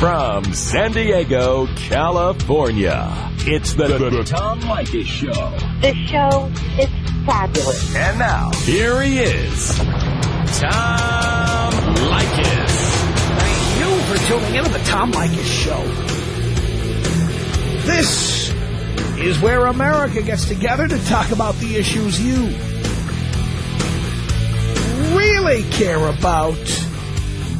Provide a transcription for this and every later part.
From San Diego, California, it's the, the, the Tom Leykis Show. The show is fabulous. And now, here he is, Tom Leykis. Thank you for tuning in to the Tom Leykis Show. This is where America gets together to talk about the issues you really care about.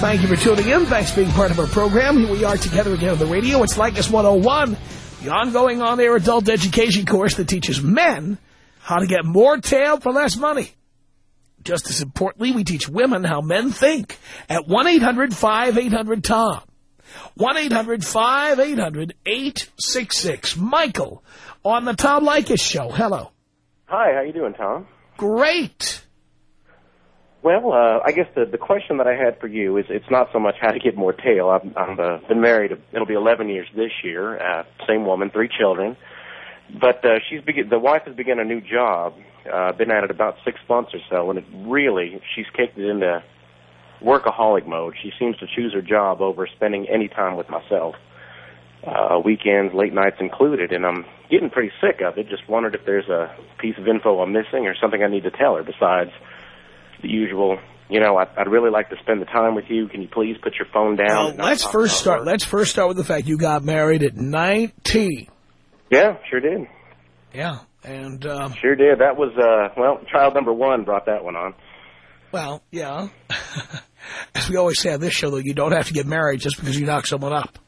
Thank you for tuning in. Thanks for being part of our program. Here we are together again on the radio. It's Leykis 101, the ongoing on-air adult education course that teaches men how to get more tail for less money. Just as importantly, we teach women how men think at 1-800-5800-TOM. 1-800-5800-866. Michael on the Tom Leykis Show. Hello. Hi, how you doing, Tom? Great. Well, uh, I guess the the question that I had for you is it's not so much how to get more tail. I've, I've uh, been married. It'll be 11 years this year. Uh, same woman, three children. But uh, she's begin, the wife has begun a new job. Uh, been at it about six months or so, and it really she's kicked it into workaholic mode. She seems to choose her job over spending any time with myself, uh, weekends, late nights included. And I'm getting pretty sick of it. Just wondered if there's a piece of info I'm missing or something I need to tell her besides the usual. You know, I'd, I'd really like to spend the time with you. Can you please put your phone down? Well, let's first start. work? Let's first start with the fact you got married at 19. Yeah, sure did. Yeah, and um, Sure did. That was uh well, child number one brought that one on. well, yeah. As we always say on this show, though, you don't have to get married just because you knock someone up.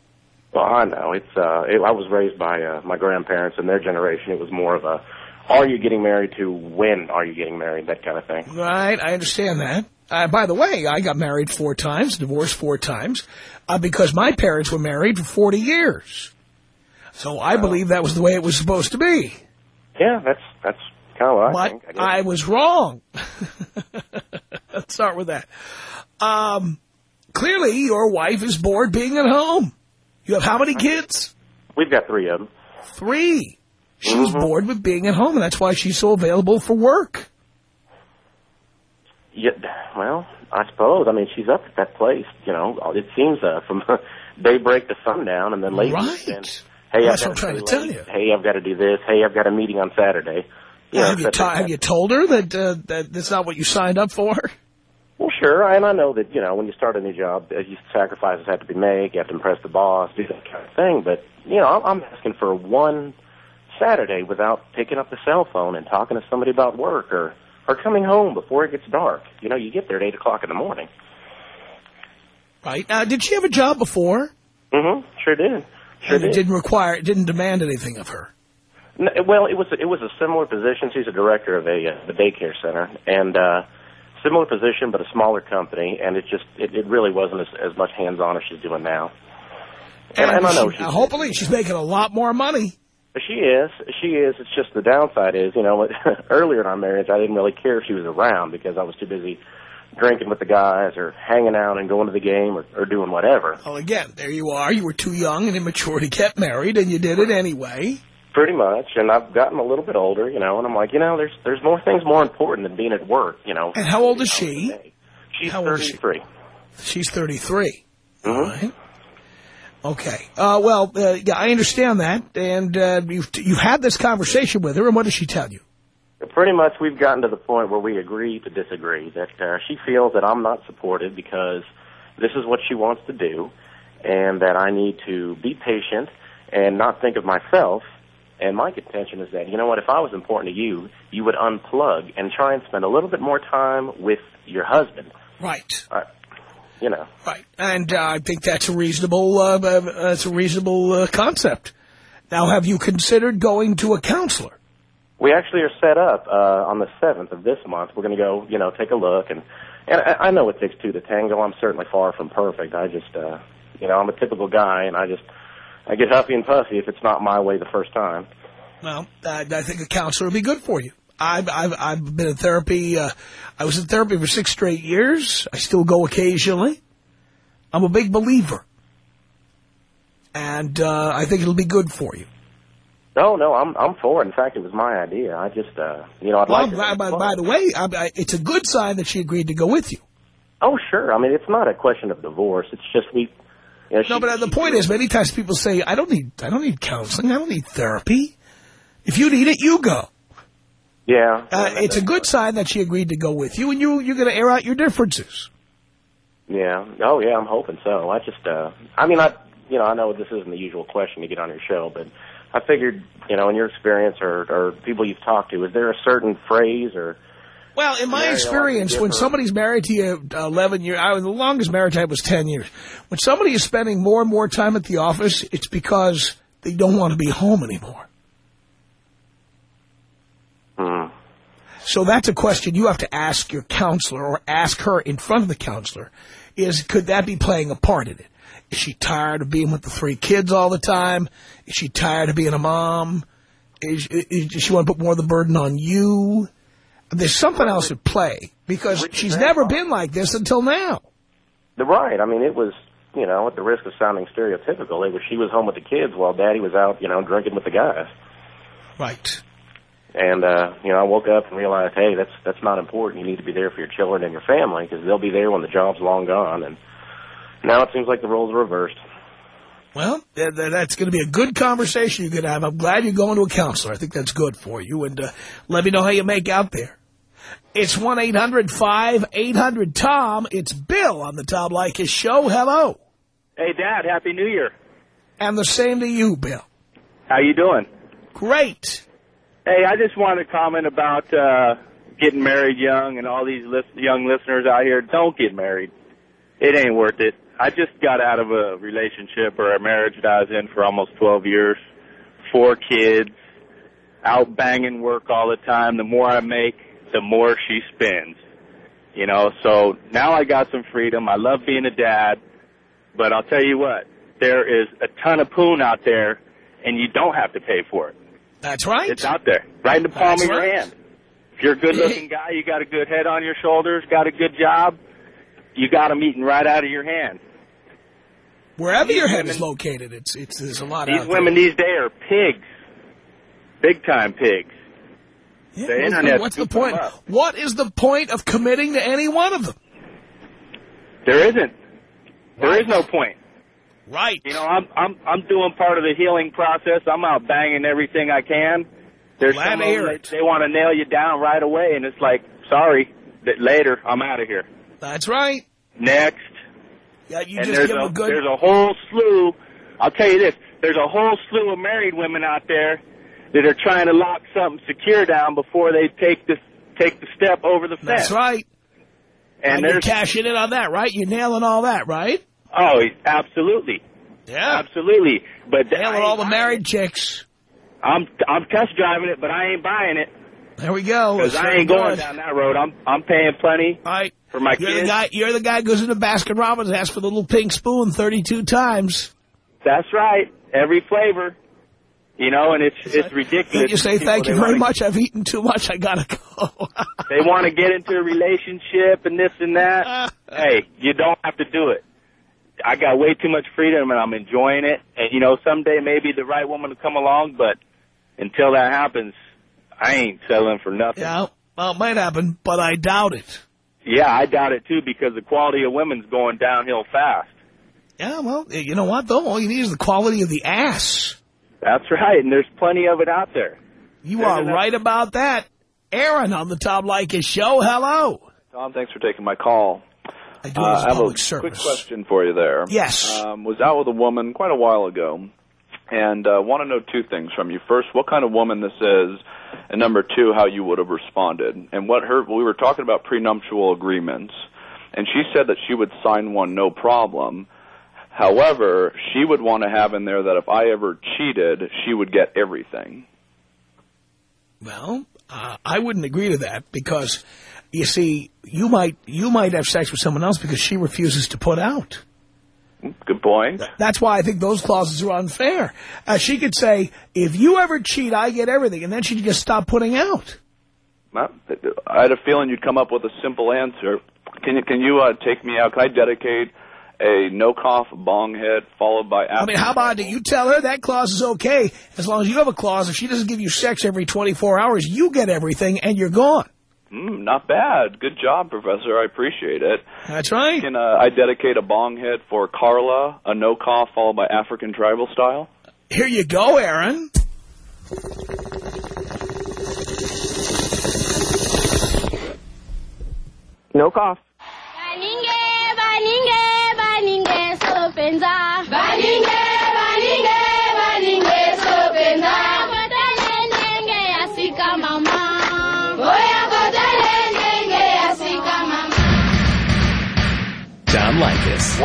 Well, I know it's. uh it, I was raised by uh, my grandparents and their generation. It was more of a, are you getting married to? When are you getting married? That kind of thing. Right, I understand that. Uh, by the way, I got married four times, divorced four times, uh, because my parents were married for 40 years. So I believe that was the way it was supposed to be. Yeah, that's that's kind of what I think. I. I was wrong. Let's start with that. Um, clearly, your wife is bored being at home. You have how many kids? We've got three of them. Three. She's Mhm. bored with being at home, and that's why she's so available for work. Yeah, well, I suppose. I mean, she's up at that place. You know, it seems uh, from daybreak to sundown, and then late Right. weekend. Hey, Well, what I'm trying to tell you. Hey, I've got to do this. Hey, I've got a meeting on Saturday. You know, have, you have you told her that uh, that that's not what you signed up for? Well, sure, and I know that you know when you start a new job, uh, you sacrifices have to be made. You have to impress the boss, do that kind of thing. But you know, I'm I'm asking for one Saturday without picking up the cell phone and talking to somebody about work or or coming home before it gets dark. You know, you get there at eight o'clock in the morning. Right. Now, did she have a job before? Mm-hmm. Sure did. Sure and it did. didn't require, it didn't demand anything of her. N- Well, it was it was a similar position. She's a director of a uh, the daycare center, and uh, similar position, but a smaller company. And it just it, it really wasn't as, as much hands on as she's doing now. And, and I know she, she's hopefully she's making a lot more money. She is. She is. It's just the downside is, you know, earlier in our marriage, I didn't really care if she was around because I was too busy drinking with the guys or hanging out and going to the game or, or doing whatever. Well, again, there you are. You were too young and immature to get married, and you did it anyway. Pretty much. And I've gotten a little bit older, you know, and I'm like, you know, there's there's more things more important than being at work, you know. And how old is she? She's How old is she? 33. She's 33. Mhm. Right? Okay. Uh, well, uh, yeah, I understand that. And uh, you've, you've had this conversation with her, and what does she tell you? Pretty much, we've gotten to the point where we agree to disagree. That uh, she feels that I'm not supported because this is what she wants to do, and that I need to be patient and not think of myself. And my contention is that you know what? If I was important to you, you would unplug and try and spend a little bit more time with your husband. Right. Uh, you know. Right. And uh, I think that's a reasonable, uh, uh, that's a reasonable uh, concept. Now, have you considered going to a counselor? We actually are set up uh, on the seventh of this month. We're going to go, you know, take a look, and and I, I know it takes two to tango. I'm certainly far from perfect. I just, uh, you know, I'm a typical guy, and I just, I get huffy and puffy if it's not my way the first time. Well, I, I think a counselor would be good for you. I've, I've, I've been in therapy. Uh, I was in therapy for six straight years. I still go occasionally. I'm a big believer. And uh, I think it'll be good for you. No, no, I'm I'm for it. In fact, it was my idea. I just, uh, you know, I'd Well, like. to by, by, by the way, I, I, it's a good sign that she agreed to go with you. Oh, sure. I mean, it's not a question of divorce. It's just we. You know, No, she- but uh, the point is, many times people say, "I don't need, I don't need counseling. I don't need therapy. If you need it, you go." Yeah. Uh, it's a good sign that she agreed to go with you, and you you're going to air out your differences. Yeah. Oh, yeah. I'm hoping so. I just, uh, I mean, I, you know, I know this isn't the usual question to get on your show, but I figured, you know, in your experience or or people you've talked to, is there a certain phrase or Well, in my experience, when somebody's married to you uh, 11 years, I, the longest marriage I had was 10 years. When somebody is spending more and more time at the office, it's because they don't want to be home anymore. Hmm. So that's a question you have to ask your counselor or ask her in front of the counselor is could that be playing a part in it? Is she tired of being with the three kids all the time? Is she tired of being a mom? Is, is, does she want to put more of the burden on you? There's something else at play because she's never been like this until now. The right. I mean, it was, you know, at the risk of sounding stereotypical, it was she was home with the kids while Daddy was out, you know, drinking with the guys. Right. And uh, you know, I woke up and realized, hey, that's that's not important. You need to be there for your children and your family because they'll be there when the job's long gone. And now it seems like the roles are reversed. Well, th- th- that's going to be a good conversation you're going to have. I'm glad you're going to a counselor. I think that's good for you. And uh, let me know how you make out there. It's 1-800-5800-TOM. It's Bill on the Tom Leykis show. Hello. Hey, Dad, Happy New Year. And the same to you, Bill. How you doing? Great. Hey, I just wanted to comment about uh, getting married young and all these lis- young listeners out here. Don't get married. It ain't worth it. I just got out of a relationship or a marriage that I was in for almost 12 years. Four kids, out banging work all the time. The more I make, the more she spends. You know, so now I got some freedom. I love being a dad, but I'll tell you what, there is a ton of poon out there, and you don't have to pay for it. That's right. It's out there, right in the palm That's of your right. hand. If you're a good-looking guy, you got a good head on your shoulders, got a good job, you got them eating right out of your hand. Wherever these your head is located, it's it's there's a lot of These women these days are pigs, big-time pigs. there. the Yeah, what's what's the point? What is the point of committing to any one of them? There isn't. There is no point. Right. You know, I'm I'm I'm doing part of the healing process. I'm out banging everything I can. There's Glad some to of hear them it. that they want to nail you down right away, and it's like, sorry, that later I'm out of here. That's right. Next, Yeah, you and just there's give a, a good... there's a whole slew. I'll tell you this: there's a whole slew of married women out there that are trying to lock something secure down before they take the take the step over the fence. That's right. And you're cashing in on that, right? You're nailing all that, right? Oh, absolutely, Yeah. absolutely. But Nailing ain't all the married chicks. I'm I'm test driving it, but I ain't buying it There we go. because I ain't going good. down that road. I'm I'm paying plenty All right. for my You're kids. the guy. You're the guy who goes into Baskin Robbins and asks for the little pink spoon 32 times. That's right, every flavor. You know, and it's it's ridiculous. You say thank you very much. I've eaten too much. I gotta go. They want to get into a relationship and this and that. hey, you don't have to do it. I got way too much freedom and I'm enjoying it. And you know, someday maybe the right woman will come along, but until that happens, I ain't settling for nothing. yeah. Well, it might happen, but I doubt it. Yeah, I doubt it too because the quality of women's going downhill fast. Yeah. Well, you know what though? All you need is the quality of the ass. That's right, and there's plenty of it out there. You There's are enough- right about that. Aaron on the Tom Leykis show. Hello. Tom, thanks for taking my call. I do Uh, I have a service. quick question for you there. Yes. Um, was out with a woman quite a while ago, and uh, want to know two things from you. First, what kind of woman this is, and number two, how you would have responded. And what her we were talking about prenuptial agreements, and she said that she would sign one no problem. However, she would want to have in there that if I ever cheated, she would get everything. Well, uh, I wouldn't agree to that because, you see, you might you might have sex with someone else because she refuses to put out. Good point. That's why I think those clauses are unfair. Uh, she could say, if you ever cheat, I get everything, and then she'd just stop putting out. Well, I had a feeling you'd come up with a simple answer. Can you can you uh, take me out? Can I dedicate a no cough bong hit followed by? I mean, how about it? You tell her that clause is okay as long as you have a clause. If she doesn't give you sex every 24 hours, you get everything and you're gone. Mm, not bad. Good job, Professor. I appreciate it. That's right. Can uh, I dedicate a bong hit for Carla, a no cough followed by African tribal style? Here you go, Aaron. No cough. Baninge, baninge, baninge, sopenza. Baninge, baninge, Tom Leykis.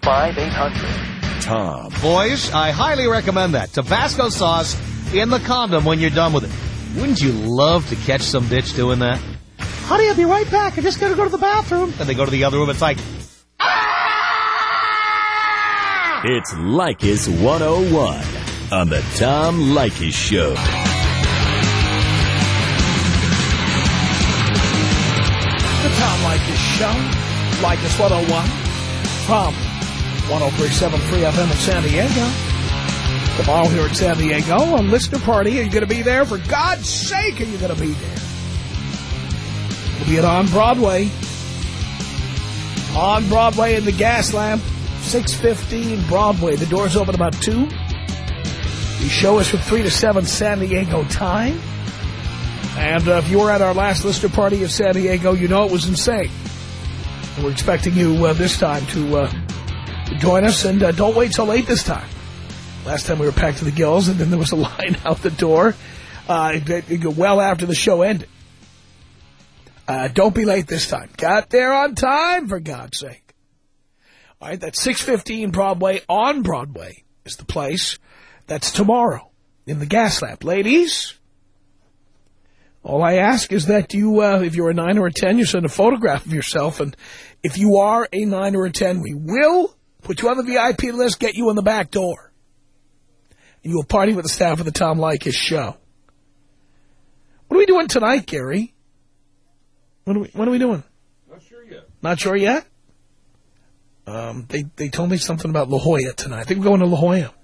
1-800-5800-TOM. Boys, I highly recommend that. Tabasco sauce in the condom when you're done with it. Wouldn't you love to catch some bitch doing that? Honey, I'll be right back. I just gotta go to the bathroom. And they go to the other room. It's like, ah! It's Leykis 101 on the Tom Leykis Show. The Tom Leykis Show. Leykis 101 from 1037 Free FM in San Diego. Tomorrow here in San Diego, a listener party. Are you going to be there? For God's sake, are you going to be there? We'll be at On Broadway. On Broadway in the Gas Lamp. 615 Broadway. The doors open about 2. The show is from 3 to 7 San Diego time. And uh, if you were at our last listener party in San Diego, you know it was insane. We're expecting you uh, this time to, uh, join us. And uh, don't wait till late this time. Last time we were packed to the gills, and then there was a line out the door uh, well after the show ended. Uh, don't be late this time. Got there on time, for God's sake. All right, that's 615 Broadway on Broadway is the place. That's tomorrow in the gas lamp. Ladies, all I ask is that you, uh, if you're a 9 or a 10, you send a photograph of yourself. And if you are a 9 or a 10, we will put you on the VIP list, get you in the back door. And you will party with the staff of the Tom Leykis show. What are we doing tonight, Gary? What are we, what are we doing? Not sure yet. Not sure yet? Um, they, they told me something about La Jolla tonight. I think we're going to La Jolla.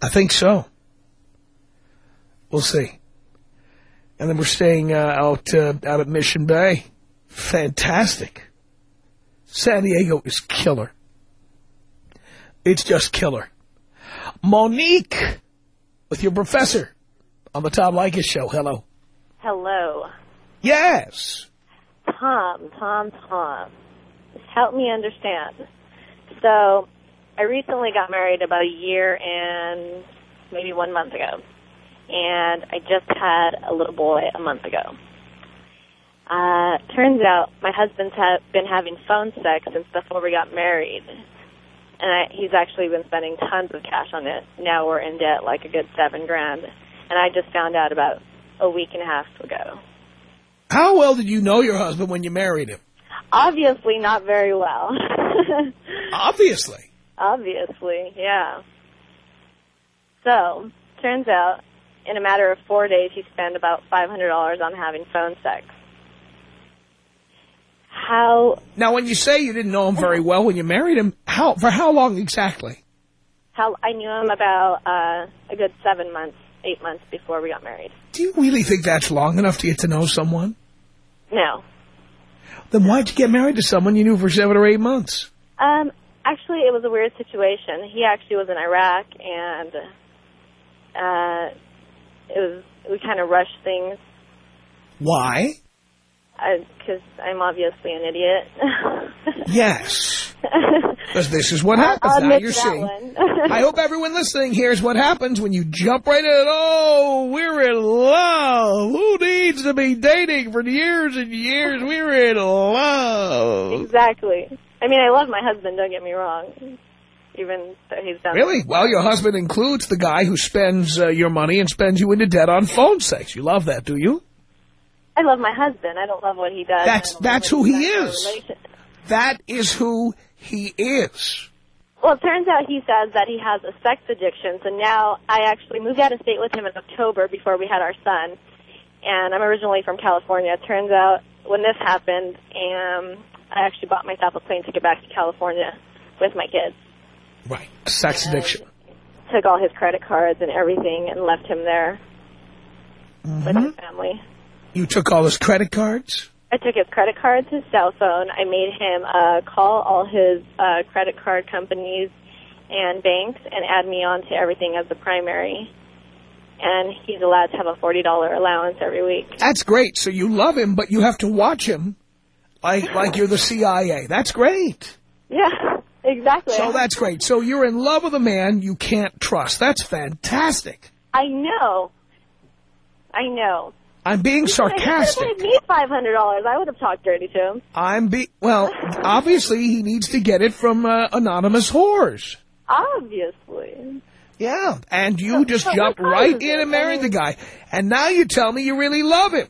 I think so. We'll see. And then we're staying uh, out uh, out at Mission Bay. Fantastic. San Diego is killer. It's just killer. Monique, with your professor on the Tom Leykis show. Hello. Hello. Yes. Tom, Tom, Tom. Help me understand. So, I recently got married about a year and maybe one month ago. And I just had a little boy a month ago. Uh, turns out my husband's ha- been having phone sex since before we got married. And I, he's actually been spending tons of cash on it. Now we're in debt like a good seven grand. And I just found out about a week and a half ago. How well did you know your husband when you married him? Obviously not very well. Obviously. Obviously, yeah. So, turns out, in a matter of four days, he spent about $500 on having phone sex. How, Now, when you say you didn't know him very well when you married him, how for how long exactly? how, I knew him about, uh, a good seven months, eight months before we got married. Do you really think that's long enough to get to know someone? No. Then why'd you get married to someone you knew for seven or eight months? Um, actually, it was a weird situation. He actually was in Iraq, and, uh, it was, we kind of rushed things Why? Because I'm obviously an idiot. Yes. Because this is what happens. I'll now you're seeing. I hope everyone listening hears what happens when you jump right in. Oh, we're in love. Who needs to be dating for years and years? We're in love. Exactly. I mean, I love my husband. Don't get me wrong. Even though he's done. Really? Well, your husband includes the guy who spends uh, your money and spends you into debt on phone sex. You love that, do you? I love my husband. I don't love what he does. That's- I don't love that's who he does in a is. That is who he is? Well, it turns out he says that he has a sex addiction. So now I actually moved out of state with him in October before we had our son. And I'm originally from California. It turns out when this happened, um, I actually bought myself a plane ticket back to California with my kids. Right. Sex addiction. Took all his credit cards and everything and left him there with Mhm. his family. You took all his credit cards? I took his credit cards, his cell phone. I made him uh, call all his uh, credit card companies and banks and add me on to everything as the primary. And he's allowed to have a $40 allowance every week. That's great. So you love him, but you have to watch him like like you're the CIA. That's great. Yeah, exactly. So that's great. So you're in love with a man you can't trust. That's fantastic. I know. I know. I'm being If sarcastic. I need $500, I would have talked dirty to him. I'm be well. Obviously, he needs to get it from uh, anonymous whores. Obviously. Yeah, and you just so jumped right in and married the guy, and now you tell me you really love him.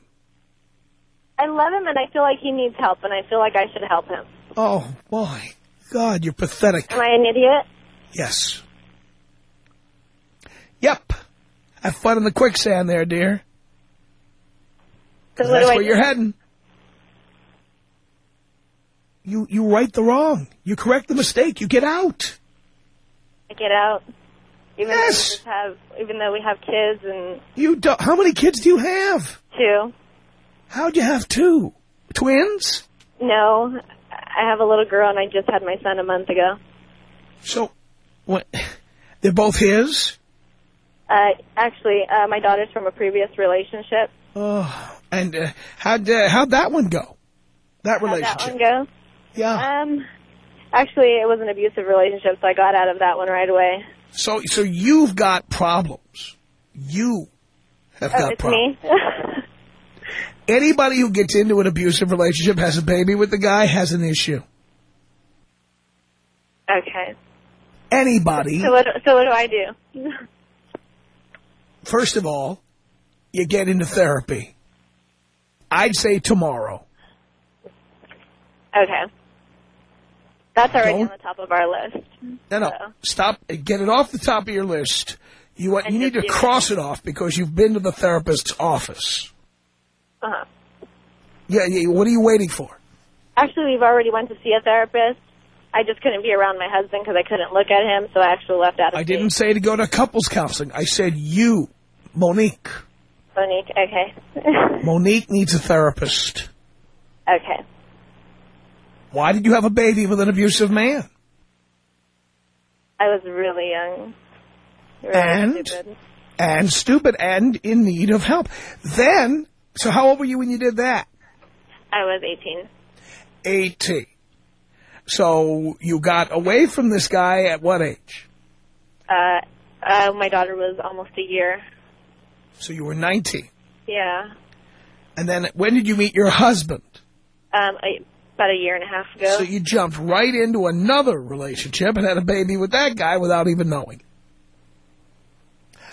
I love him and I feel like he needs help and I feel like I should help him. Oh boy, God, you're pathetic. Am I an idiot? Yes. Yep. Have fun in the quicksand there, dear. That's where do? you're heading. You you right the wrong. You correct the mistake. You get out. I get out. Even though we Yes. just have, even though we have kids and You do, how many kids do you have? two. How'd you have two? Twins? No, I have a little girl and I just had my son a month ago. So, what? They're both his. Uh, actually, uh, my daughter's from a previous relationship. Oh, and uh, how'd uh, how'd that one go? That How'd relationship. that one go? Yeah. Um, actually, it was an abusive relationship, so I got out of that one right away. So so you've got problems. You have Oh, got it's problems. me. Anybody who gets into an abusive relationship has a baby with the guy has an issue. okay. Anybody. So what? So what do I do? First of all, you get into therapy. I'd say tomorrow. Okay. That's already Don't- on the top of our list. No, no. So, Stop. Get it off the top of your list. You you need to do it. cross it off because you've been to the therapist's office. uh-huh. Yeah, yeah. What are you waiting for? Actually, we've already went to see a therapist. I just couldn't be around my husband because I couldn't look at him, so I actually left out of I didn't say to go to couples counseling. I said you, Monique. Monique, okay. Monique needs a therapist. okay. Why did you have a baby with an abusive man? I was really young. Really And? stupid. And stupid and in need of help. Then, so how old were you when you did that? I was 18. 18. So you got away from this guy at what age? Uh, uh, my daughter was almost a year. So you were 19. Yeah. And then when did you meet your husband? Um, I, about a year and a half ago. So you jumped right into another relationship and had a baby with that guy without even knowing.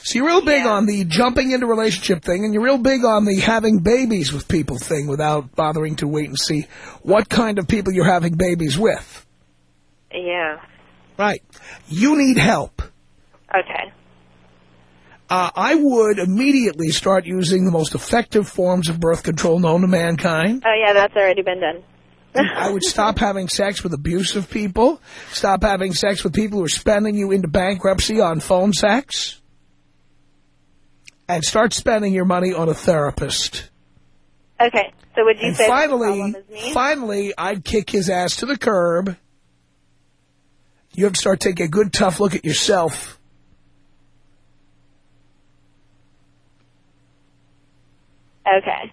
So you're real big Yeah. on the jumping into relationship thing, and you're real big on the having babies with people thing without bothering to wait and see what kind of people you're having babies with. yeah. Right. You need help. Okay. Uh, I would immediately start using the most effective forms of birth control known to mankind. Oh, yeah, that's already been done. I would stop having sex with abusive people, stop having sex with people who are spending you into bankruptcy on phone sex, and start spending your money on a therapist. Okay. So would you And say the finally, problem is me? finally, I'd kick his ass to the curb. You have to start taking a good tough look at yourself. Okay.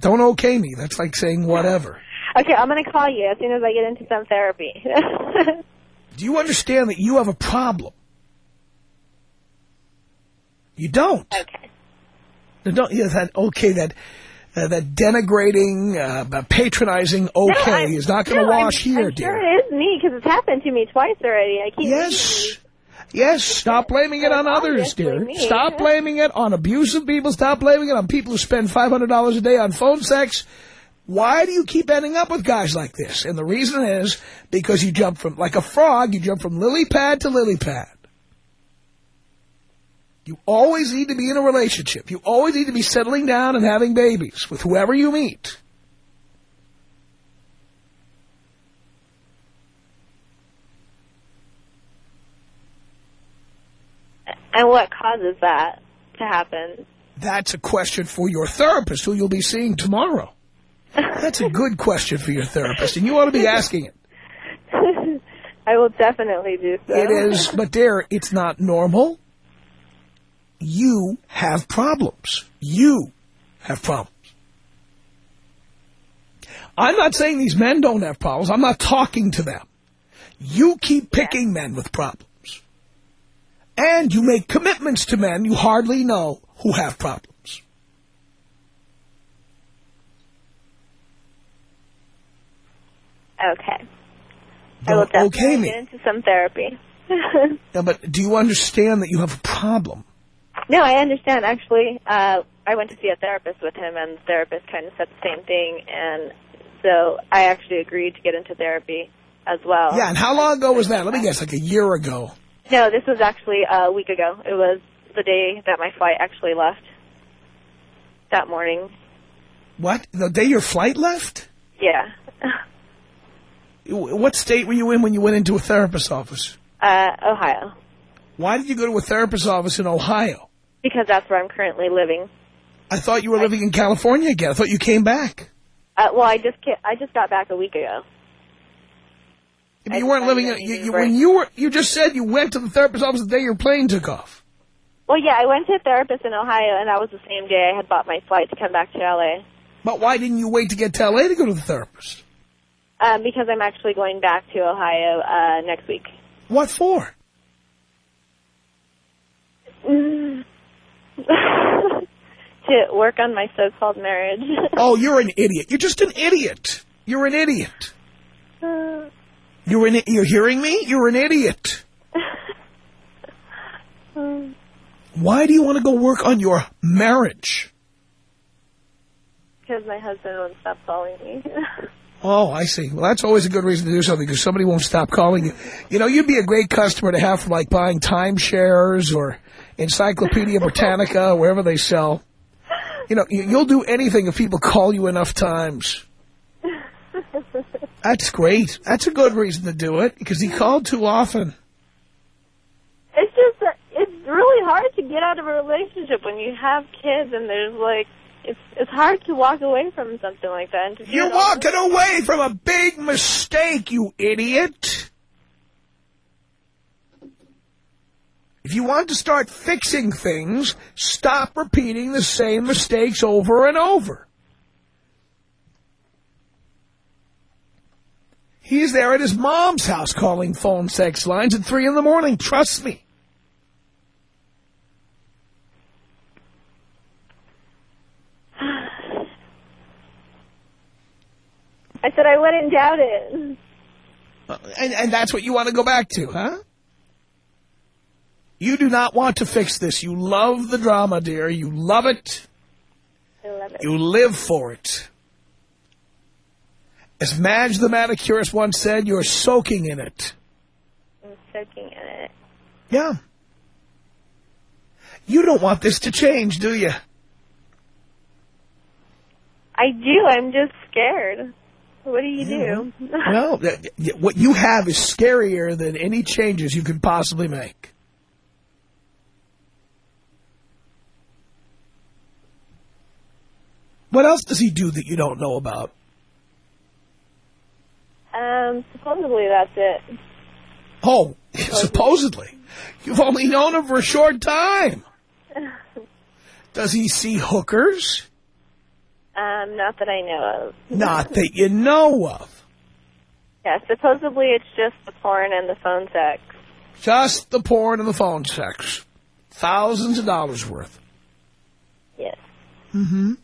Don't okay me. That's like saying whatever. Okay, I'm going to call you as soon as I get into some therapy. Do you understand that you have a problem? You don't. okay. You don't. Yeah, that okay. That uh, that denigrating, uh, patronizing okay No, is not going to no, I'm- wash here, I'm dear. sure it is me because it's happened to me twice already. I keep Yes. Yes, stop blaming it oh, on oh, others, dear. Stop blaming it on abusive people. Stop blaming it on people who spend $500 a day on phone sex. Why do you keep ending up with guys like this? And the reason is because you jump from, like a frog, you jump from lily pad to lily pad. You always need to be in a relationship. You always need to be settling down and having babies with whoever you meet. And what causes that to happen? That's a question for your therapist who you'll be seeing tomorrow. That's a good question for your therapist, and you ought to be asking it. I will definitely do so. It is, but dear, it's not normal. You have problems. You have problems. I'm not saying these men don't have problems. I'm not talking to them. You keep picking men with problems. And you make commitments to men you hardly know who have problems. Okay. I will definitely okay me. get into some therapy. Yeah, but do you understand that you have a problem? no, I understand. Actually, uh, I went to see a therapist with him, and the therapist kind of said the same thing, and so I actually agreed to get into therapy as well. Yeah, and how long ago was that? Let me guess, like a year ago. No, this was actually a week ago. It was the day that my flight actually left. That morning. What? The day your flight left? Yeah. What state were you in when you went into a therapist's office? Uh, Ohio. Why did you go to a therapist's office in Ohio? Because that's where I'm currently living. I thought you were living in California again. I thought you came back. Uh, well, I just I just got back a week ago. I you weren't living in, you, you, when you were, you just said you went to the therapist's office the day your plane took off. Well, yeah, I went to a therapist in Ohio, and that was the same day I had bought my flight to come back to LA. But why didn't you wait to get to L.A. to go to the therapist? Um, because I'm actually going back to Ohio uh, next week. What for? Mm. to work on my so-called marriage. Oh, you're an idiot. You're just an idiot. You're an idiot. You're an, you're hearing me? You're an idiot. um, Why do you want to go work on your marriage? because my husband won't stop calling me. Oh, I see. Well, that's always a good reason to do something because somebody won't stop calling you. You know, you'd be a great customer to have for like buying timeshares or Encyclopedia Britannica, wherever they sell. You know, you'll do anything if people call you enough times. That's great. That's a good reason to do it because he called too often. It's just, it's really hard to get out of a relationship when you have kids and there's like it's it's hard to walk away from something like that. And to You're walking away from a big mistake, you idiot. If you want to start fixing things, stop repeating the same mistakes over and over. He's there at his mom's house calling phone sex lines at 3 in the morning. Trust me. I said I wouldn't doubt it. Uh, And, and that's what you want to go back to, huh? You do not want to fix this. You love the drama, dear. You love it. I love it. You live for it. As Madge the manicurist once said, you're soaking in it. I'm soaking in it. Yeah. You don't want this to change, do you? I do. I'm just scared. What do you do? Well, what you have is scarier than any changes you could possibly make. What else does he do that you don't know about? Um, supposedly that's it. Oh, supposedly. You've only known him for a short time. Does he see hookers? Um, not that I know of. Not that you know of. Yeah, supposedly it's just the porn and the phone sex. Just the porn and the phone sex. Thousands of dollars worth. Yes. Mm-hmm.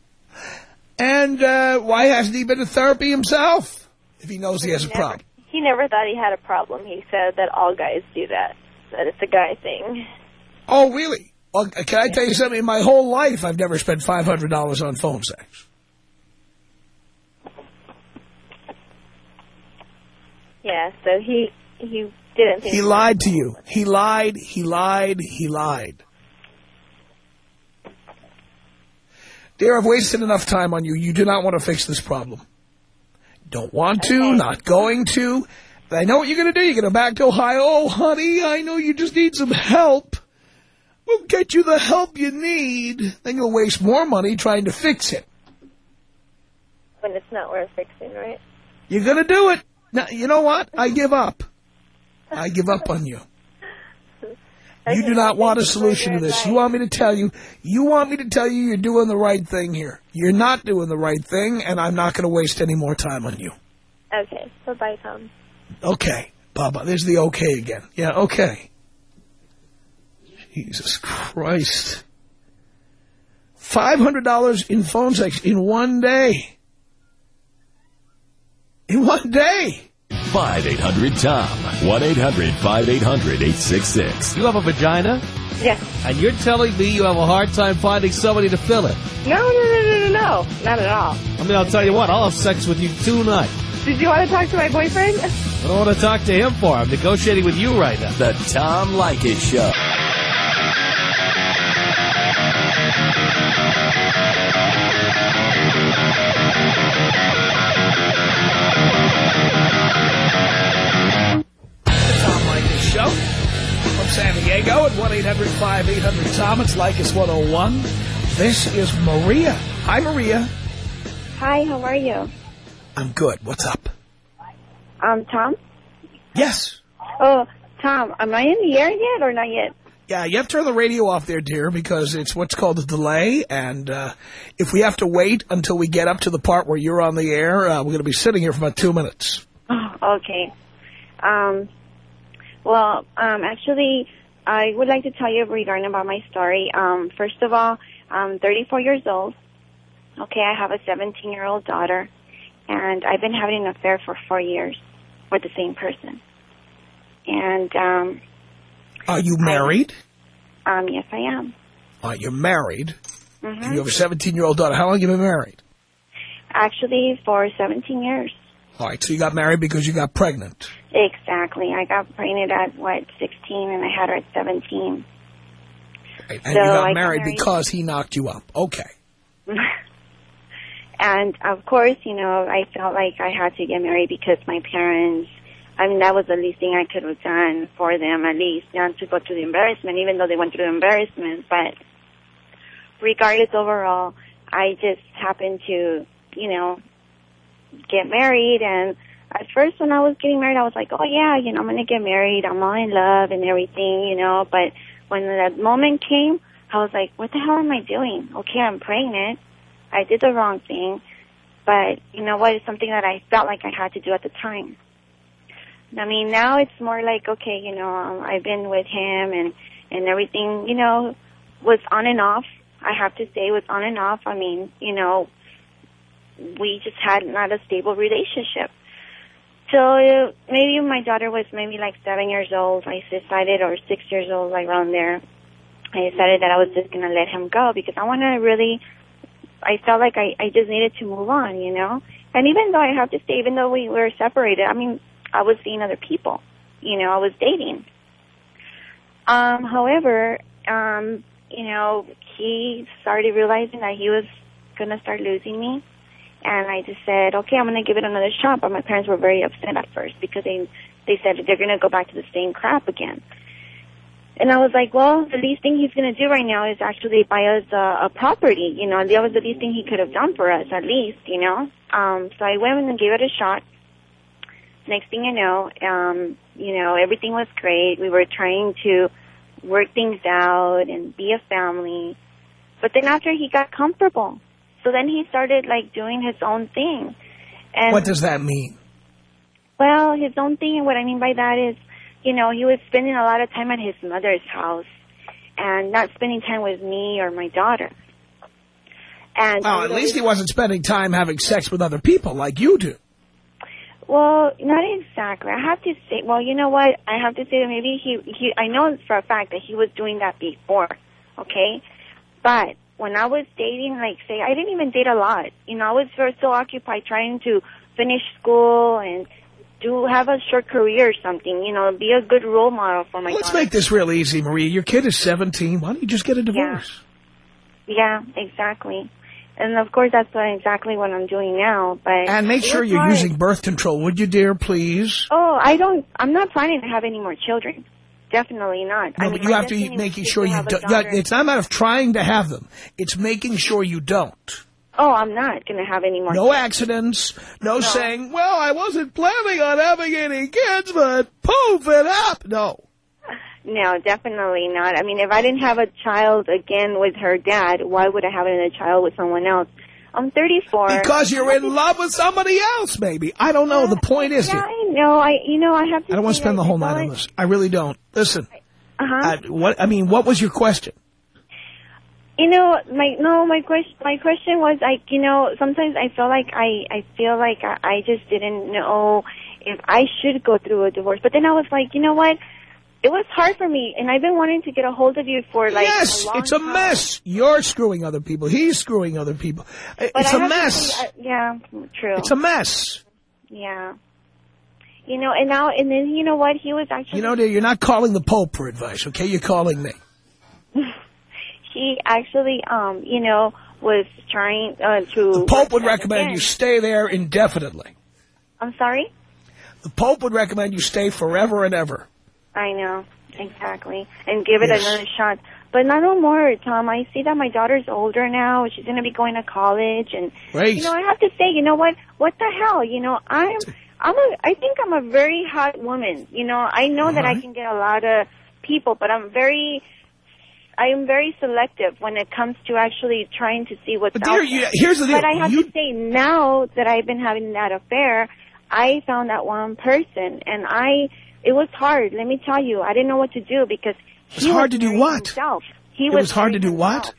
And uh, why hasn't he been to therapy himself if he knows he, he has never, a problem. He never thought he had a problem. He said that all guys do that, that it's a guy thing. Oh, really? Well, can I tell you something? In my whole life, I've never spent $500 on phone sex. Yeah, so he he didn't He lied to you. He lied, he lied, he lied. Dear, I've wasted enough time on you. You do not want to fix this problem. Don't want to, not going to. I know what you're going to do. You're going to back to Ohio. Oh, honey, I know you just need some help. We'll get you the help you need. Then you'll waste more money trying to fix it. when it's not worth fixing, right? You're going to do it. Now, you know what? I give up. I give up on you. You do not want a solution to this. You want me to tell you, you want me to tell you you're doing the right thing here. You're not doing the right thing, and I'm not going to waste any more time on you. Okay, bye-bye, Tom. Okay, Baba. There's the okay again. Yeah, okay. Jesus Christ. $500 in phone sex in one day. In one day. 5-800-TOM. 1-800-5800-866. You have a vagina? Yes. And you're telling me you have a hard time finding somebody to fill it. No, no, no, no, no, no. Not at all. I mean, I'll tell you what, I'll have sex with you tonight. Did you want to talk to my boyfriend? I don't want to talk to him for. I'm negotiating with you right now. The Tom Leykis Show. San Diego at 1-800-5800-TOM. It's Leykis 101. This is Maria. Hi, Maria. Hi, how are you? I'm good. What's up? Um, Tom? Yes. Oh, Tom, am I in the air yet or not yet? Yeah, you have to turn the radio off there, dear, because it's what's called a delay. And uh, if we have to wait until we get up to the part where you're on the air, uh, we're going to be sitting here for about two minutes. Oh, okay. Um, well, um, actually, I would like to tell you regarding about my story. Um, first of all, I'm 34 years old. Okay, I have a 17-year-old daughter, and I've been having an affair for four years with the same person. And, um, Are you married? um, yes, I am. Are you married? Mm -hmm. You have a 17-year-old daughter. How long have you been married? Actually, for 17 years. All right, so you got married because you got pregnant. Exactly. I got pregnant at, what, 16, and I had her at 17. Right? And So you got I got married married- because he knocked you up. Okay. and of course, you know, I felt like I had to get married because my parents, I mean, that was the least thing I could have done for them, at least, not to go through the embarrassment, even though they went through the embarrassment. But regardless, overall, I just happened to, you know, get married. And at first, when I was getting married, I was like, oh, yeah, you know, I'm to get married. I'm all in love and everything, you know. But when that moment came, I was like, what the hell am I doing? Okay, I'm pregnant. I did the wrong thing, but you know what? It's something that I felt like I had to do at the time. I mean, now it's more like, okay, you know, I've been with him and and everything, you know, was on and off. I have to say, was on and off. I mean, you know, we just had not a stable relationship. So maybe my daughter was maybe like seven years old, I decided, or six years old, like around there, I decided that I was just gonna let him go because I wanted to really I felt like I, I just needed to move on, you know? And even though I have to say, even though we were separated, I mean, I was seeing other people, you know, I was dating. Um, however, um, you know, he started realizing that he was going to start losing me. And I just said, okay, I'm going to give it another shot. But my parents were very upset at first because they, they said they're going to go back to the same crap again. And I was like, well, the least thing he's going to do right now is actually buy us a, a property. You know, that was the least thing he could have done for us, at least, you know. Um, so I went and gave it a shot. Next thing you know, um, you know, everything was great. We were trying to work things out and be a family. But then after he got comfortable, so then he started like doing his own thing. And what does that mean? well, his own thing, and what I mean by that is, you know, he was spending a lot of time at his mother's house and not spending time with me or my daughter. And Well, at least he wasn't spending time having sex with other people like you do. Well, not exactly. I have to say, well, you know what? I have to say that maybe he, he, I know for a fact that he was doing that before, okay? But when I was dating, like, say, I didn't even date a lot. You know, I was very so occupied trying to finish school and do have a short career or something. You know, be a good role model for my kids. Let's daughter. make this real easy, Maria. Your kid is 17. Why don't you just get a divorce? Yeah, exactly. And of course, that's what, exactly what I'm doing now. But And make sure you're hard. using birth control, would you, dear, please? Oh, I don't. I'm not planning to have any more children. Definitely not. No, I but mean, you have to be making sure you don't. Yeah, it's not a matter of trying to have them. It's making sure you don't. Oh, I'm not going to have any more. No accidents. No, saying, well, I wasn't planning on having any kids, but poof, it up. No. No, definitely not. I mean, if I didn't have a child again with her dad, why would I have another child with someone else? I'm 34. Because you're in love with somebody else, maybe. I don't know. The point is, Yeah, I know. I, you know, I have to. I don't want to spend the whole night on this. I really don't. Listen, Uh-huh. uh, what I mean, what was your question? You know, my no, my question, my question was like, you know, sometimes I feel like I, I feel like I, I just didn't know if I should go through a divorce. But then I was like, you know what? It was hard for me, and I've been wanting to get a hold of you for like yes, a it's a time. mess. You're screwing other people. He's screwing other people. But It's I a mess. uh, yeah, true. It's a mess. Yeah. You know, and now, and then, you know what? He was actually, You know, dear, you're not calling the Pope for advice, okay? You're calling me. he actually, um, you know, was trying uh, to. The Pope would recommend you stay there indefinitely. I'm sorry? The Pope would recommend you stay forever and ever. I know, exactly. And give it Yes. another shot. But not no more, Tom. I see that my daughter's older now. She's going to be going to college. And, Great. you know, I have to say, you know what? What the hell? You know, I'm, I'm a, I think I'm a very hot woman. You know, I know that I Uh-huh. can get a lot of people, but I'm very, I am very selective when it comes to actually trying to see what's But out dear, you, there. here's the deal. But I have You- to say now that I've been having that affair, I found that one person, and I it was hard. Let me tell you, I didn't know what to do because was he hard was to do married what? Himself. He It was, was hard to do what?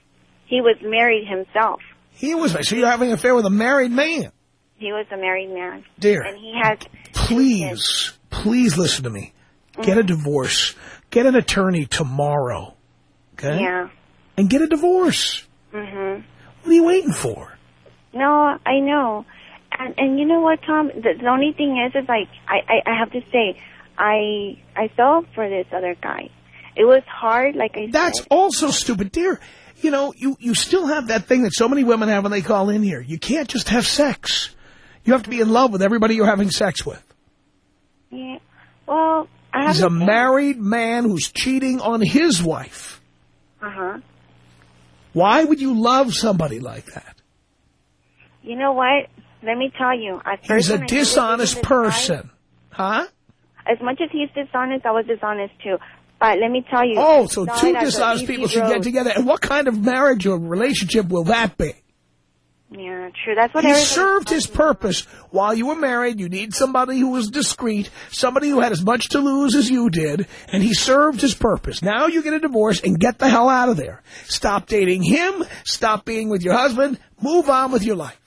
He was married himself. he was, married. so you're having an affair with a married man. He was a married man, Dear, and he has please, please listen to me. Get a divorce. Get an attorney tomorrow. Okay? yeah. And get a divorce. Mm-hmm. What are you waiting for? No, I know. And and you know what, Tom? The, the only thing is, is like I, I I have to say, I I fell for this other guy. It was hard, like I That's said. also stupid. Dear, you know, you, you still have that thing that so many women have when they call in here. You can't just have sex. You have to be in love with everybody you're having sex with. Yeah. Well, I have He's a married man who's cheating on his wife. Uh huh. Why would you love somebody like that? You know what? Let me tell you. He's a when I started dishonest this guy, person. Huh? As much as he's dishonest, I was dishonest too. But let me tell you. Oh, so two saw it as a dishonest people should get together. And what kind of marriage or relationship will that be? Yeah, true. That's what He served his purpose. While you were married, you need somebody who was discreet, somebody who had as much to lose as you did, and he served his purpose. Now you get a divorce and get the hell out of there. Stop dating him, stop being with your husband, move on with your life.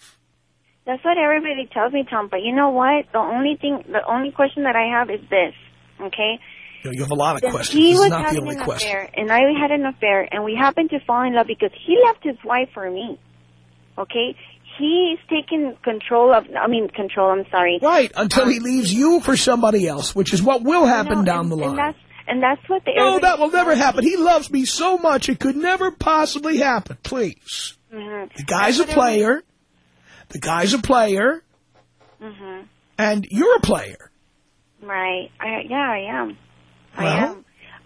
That's what everybody tells me, Tom. But you know what? The only thing, the only question that I have is this. Okay. You, you have a lot of Then questions. He This is was not the having only an question. affair, and I had an affair, and we happened to fall in love because he left his wife for me. Okay, he's taking control of. I mean, control. I'm sorry. Right, until he leaves you for somebody else, which is what will happen No, down and, the line. And that's and that's what the. No, that will never happen. He loves me so much, it could never possibly happen. Please. Mhm. The guy's a That's everybody- player. The guy's a player. Mhm. And you're a player. Right. I, yeah, I am. I Well,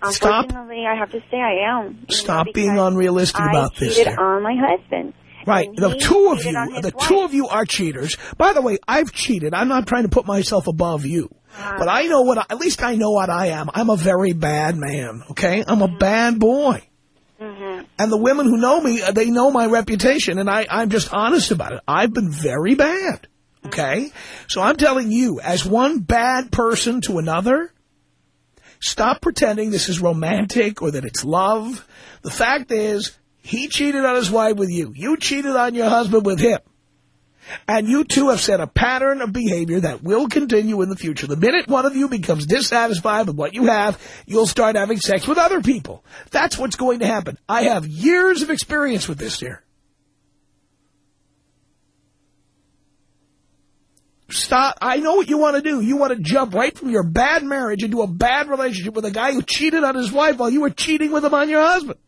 am. stop- Unfortunately, I have to say I am. Stop being unrealistic I about this. cheated dear. on my husband. Right. The two of you, the wife. two of you are cheaters. By the way, I've cheated. I'm not trying to put myself above you. But I know what, I, at least I know what I am. I'm a very bad man, okay? I'm a bad boy. And the women who know me, uh, they know my reputation, and I, I'm just honest about it. I've been very bad, okay? So I'm telling you, as one bad person to another, stop pretending this is romantic or that it's love. The fact is, he cheated on his wife with you. You cheated on your husband with him. And you two have set a pattern of behavior that will continue in the future. The minute one of you becomes dissatisfied with what you have, you'll start having sex with other people. That's what's going to happen. I have years of experience with this, dear. Stop. I know what you want to do. You want to jump right from your bad marriage into a bad relationship with a guy who cheated on his wife while you were cheating with him on your husband.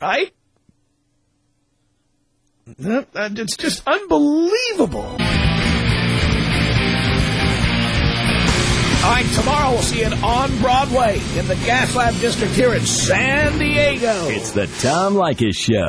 Right? It's just unbelievable. All right, tomorrow we'll see it on Broadway in the Gaslamp District here in San Diego. It's the Tom Leykis Show.